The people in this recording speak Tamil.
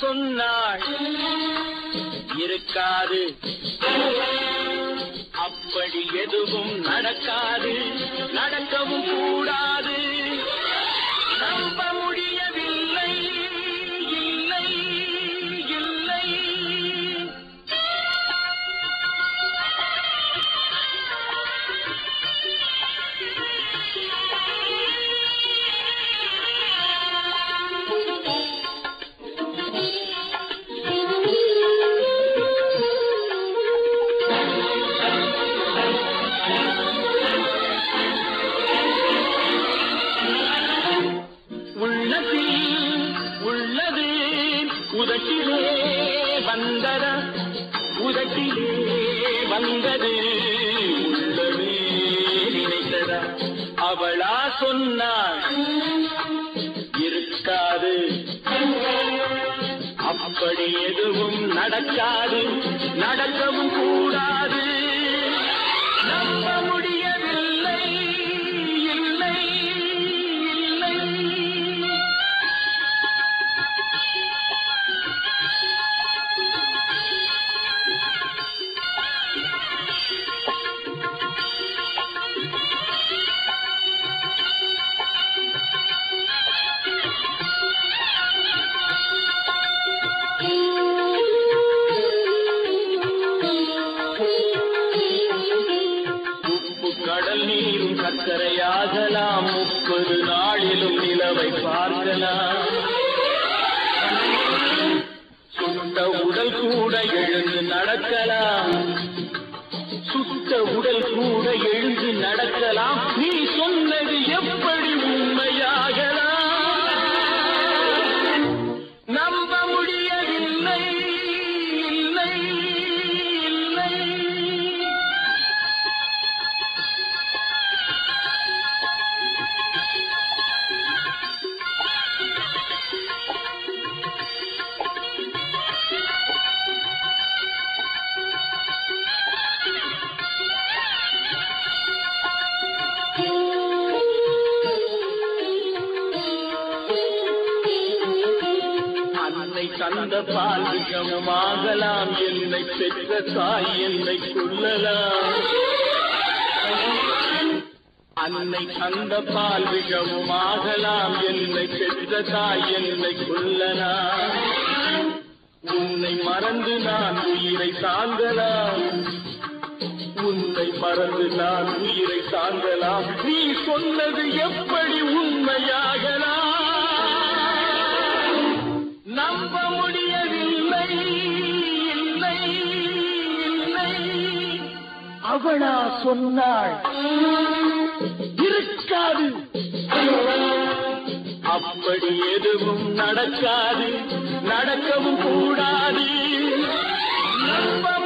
சொன்னாள். இருக்காது. அப்படி எதுவும் நடக்காது. நடக்கவும் கூடாது. நம்ப உதட்டிலே வந்தத? உதட்டிலே வந்தது உள்ளமே நினைத்ததா? அவளா சொன்னாள் இருக்காது. அப்படி எதுவும் நடக்காது. நடக்கவும் கூட சர்க்கரையாகலாம் முப்பது நாளிலும் நிலவை பார்க்கலாம். சுட்ட உடல் கூட எழுந்து நடக்கலாம். சுத்த உடல் கூட எழுந்து நடக்கலாம். அன்னை தந்த பால் ஆகலாம் என்னை பெற்ற தாய் என்னை கொள்ளலாம் அன்னை தந்த பால் ஆகலாம் என்னை பெற்ற தாய் என்னை கொள்ளலாம் உன்னை மறந்து நான் உயிரை தாங்கலாம். உன்னை மறந்து நான் உயிரை தாங்கலாம். நீ சொன்னது எப்படி உண்மையாகலாம்? அவளா சொன்னாள். இருக்காது. அப்படி எதுவும் நடக்காது. நடக்கவும் கூடாது. நம்ப